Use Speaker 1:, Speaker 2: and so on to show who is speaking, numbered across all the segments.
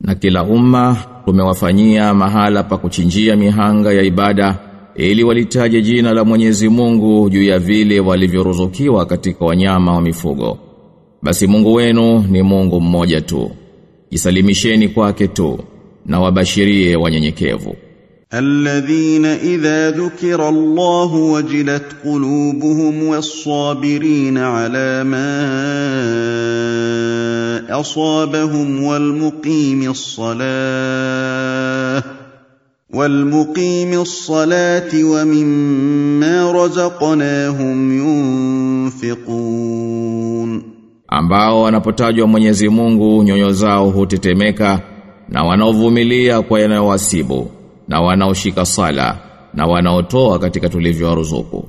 Speaker 1: Na kila umma tumewafanyia mahala pa kuchinjia mihanga ya ibada ili walitaje jina la Mwenyezi Mungu juu ya vile walivyoruzukiwa katika wanyama wa mifugo. Basi Mungu wenu ni Mungu mmoja tu. Jisalimisheni kwake tu na wabashirie wanyenyekevu.
Speaker 2: الذين إذا ذكر الله وجلت قلوبهم والصابرين على ما أصابهم والمقيم الصلاة والمقيم الصلاة ومما رزقناهم ينفقون
Speaker 1: ambao wanapotajwa Mwenyezi Mungu nyoyo zao hutetemeka na wanaovumilia kwa yanayowasibu na wanaoshika sala na wanaotoa katika tulivyowaruzuku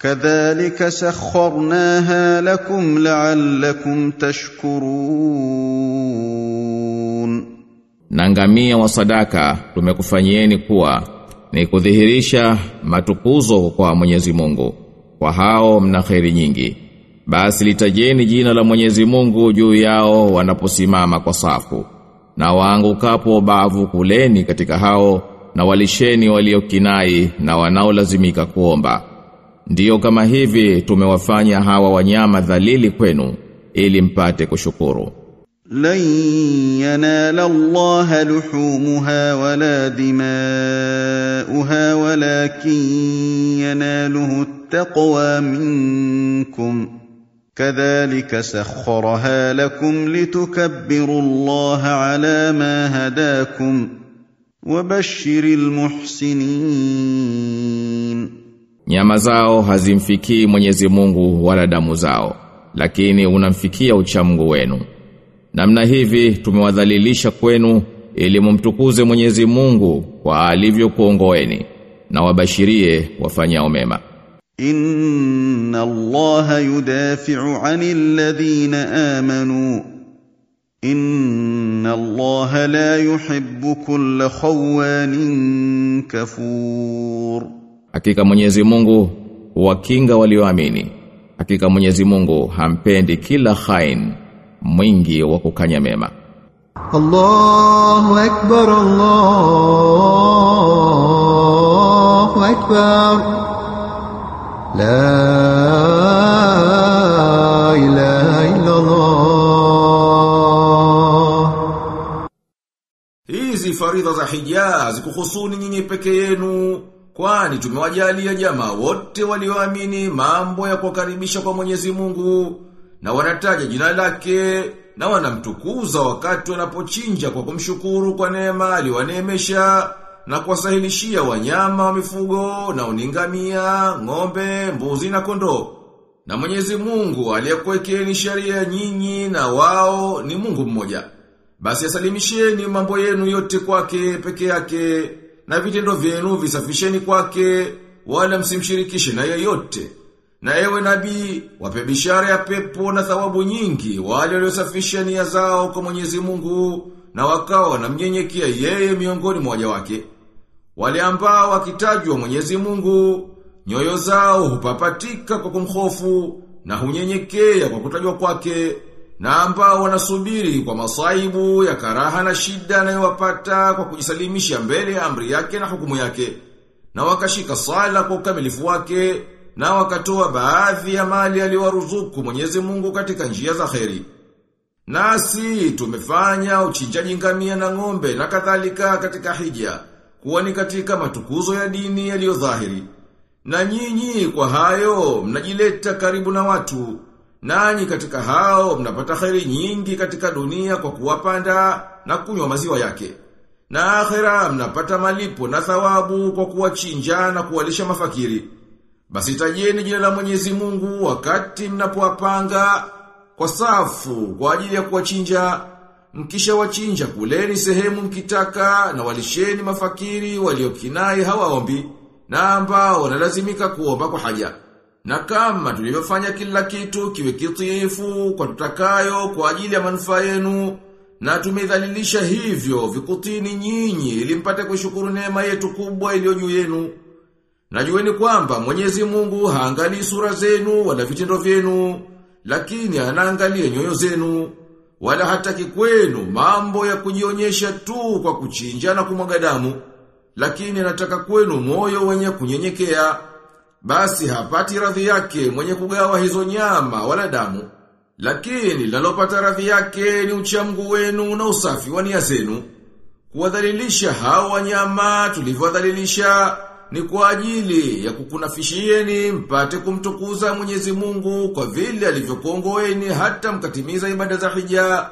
Speaker 2: كذلك سخرناها لكم لعلكم تشكرون
Speaker 1: na ngamia wa sadaka tumekufanyieni kuwa ni kudhihirisha matukuzo kwa Mwenyezi Mungu kwa hao mna kheri nyingi basi litajeni jina la Mwenyezi Mungu juu yao wanaposimama kwa safu na waangukapo bavu kuleni katika hao na walisheni waliokinai na wanaolazimika kuomba ndiyo kama hivi tumewafanya hawa wanyama dhalili kwenu ili mpate kushukuru
Speaker 2: لن ينال الله لحومها ولا دماؤها ولكن يناله التقوى منكم كذلك سخرها لكم لتكبروا الله على ما هداكم وبشر المحسنين
Speaker 1: Nyama zao hazimfikii Mwenyezi Mungu wala damu zao, lakini unamfikia uchamungu wenu. Namna hivi tumewadhalilisha kwenu ili mumtukuze Mwenyezi Mungu kwa alivyokuongoeni na wabashirie wafanya mema.
Speaker 2: Inna Allaha yudafi'u 'anil ladhina amanu. Inna Allaha la yuhibbu kulla khawanin kafur.
Speaker 1: Hakika Mwenyezi Mungu wakinga walioamini. Hakika Mwenyezi Mungu hampendi kila khain mwingi wa kukanya mema.
Speaker 3: Allahu akbar Allahu akbar La ilaha illa Allah
Speaker 4: Hizi faridha za hija zikuhusuni nyinyi peke yenu kwani tumewajalia jamaa wote walioamini mambo ya kukaribisha kwa Mwenyezi Mungu na wanataja jina lake na wanamtukuza wakati wanapochinja kwa kumshukuru kwa neema aliyowaneemesha na kuwasahilishia wanyama wa mifugo na uningamia, ng'ombe, mbuzi na kondoo. Na Mwenyezi Mungu aliyekuwekeni sheria nyinyi na wao ni Mungu mmoja. Basi asalimisheni mambo yenu yote kwake peke yake na vitendo vyenu visafisheni kwake wala msimshirikishe na yeyote. Na ewe nabii, wape bishara ya pepo na thawabu nyingi wale waliosafisha nia zao kwa Mwenyezi Mungu na wakawa wanamnyenyekea yeye miongoni mwa waja wake. Wale ambao wakitajwa Mwenyezi Mungu, nyoyo zao hupapatika kwa kumhofu na hunyenyekea kwa kutajwa kwake, na ambao wanasubiri kwa masaibu ya karaha na shida yanayowapata kwa kujisalimisha mbele ya amri yake na hukumu yake, na wakashika sala kwa ukamilifu wake, na wakatoa baadhi ya mali aliyowaruzuku Mwenyezi Mungu katika njia za kheri. Nasi tumefanya uchinjaji ngamia na ng'ombe na kadhalika katika hija, kuwa ni katika matukuzo ya dini yaliyo dhahiri. Na nyinyi kwa hayo mnajileta karibu na watu. Nanyi katika hao mnapata khairi nyingi katika dunia kwa kuwapanda na kunywa maziwa yake. Na akhera mnapata malipo na thawabu kwa kuwachinja na kuwalisha mafakiri. Basi tajeni jina la Mwenyezi Mungu wakati mnapowapanga kwa safu kwa ajili ya kuwachinja. Mkisha wachinja kuleni sehemu mkitaka na walisheni mafakiri waliokinai hawaombi na ambao wanalazimika kuomba kwa haja. Na kama tulivyofanya kila kitu kiwe kitiifu kwa tutakayo kwa ajili ya manufaa yenu na tumedhalilisha hivyo vikutini nyinyi ili mpate kushukuru neema yetu kubwa iliyo juu yenu. Najueni kwamba Mwenyezi Mungu haangalii sura zenu wala vitendo vyenu, lakini anaangalia nyoyo zenu. Wala hataki kwenu mambo ya kujionyesha tu kwa kuchinja na kumwaga damu, lakini anataka kwenu moyo wenye kunyenyekea. Basi hapati radhi yake mwenye kugawa hizo nyama wala damu. Lakini lalopata radhi yake ni uchamgu wenu na usafi wa nia zenu. Kuwadhalilisha hao wanyama tulivyowadhalilisha ni kwa ajili ya kukunafishieni mpate kumtukuza Mwenyezi Mungu kwa vile alivyokuongoeni hata mkatimiza ibada za hija.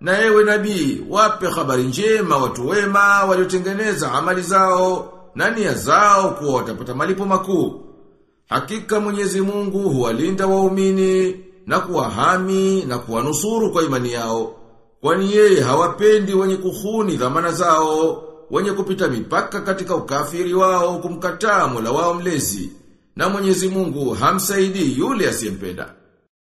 Speaker 4: Na ewe nabii, wape habari njema watu wema waliotengeneza amali zao na nia zao kuwa watapata malipo makuu. Hakika Mwenyezi Mungu huwalinda waumini na kuwahami na kuwanusuru kwa imani yao. Kwani yeye hawapendi wenye kuhuni dhamana zao, wenye kupita mipaka katika ukafiri wao kumkataa Mola wao mlezi. Na Mwenyezi Mungu hamsaidii yule asiyempenda.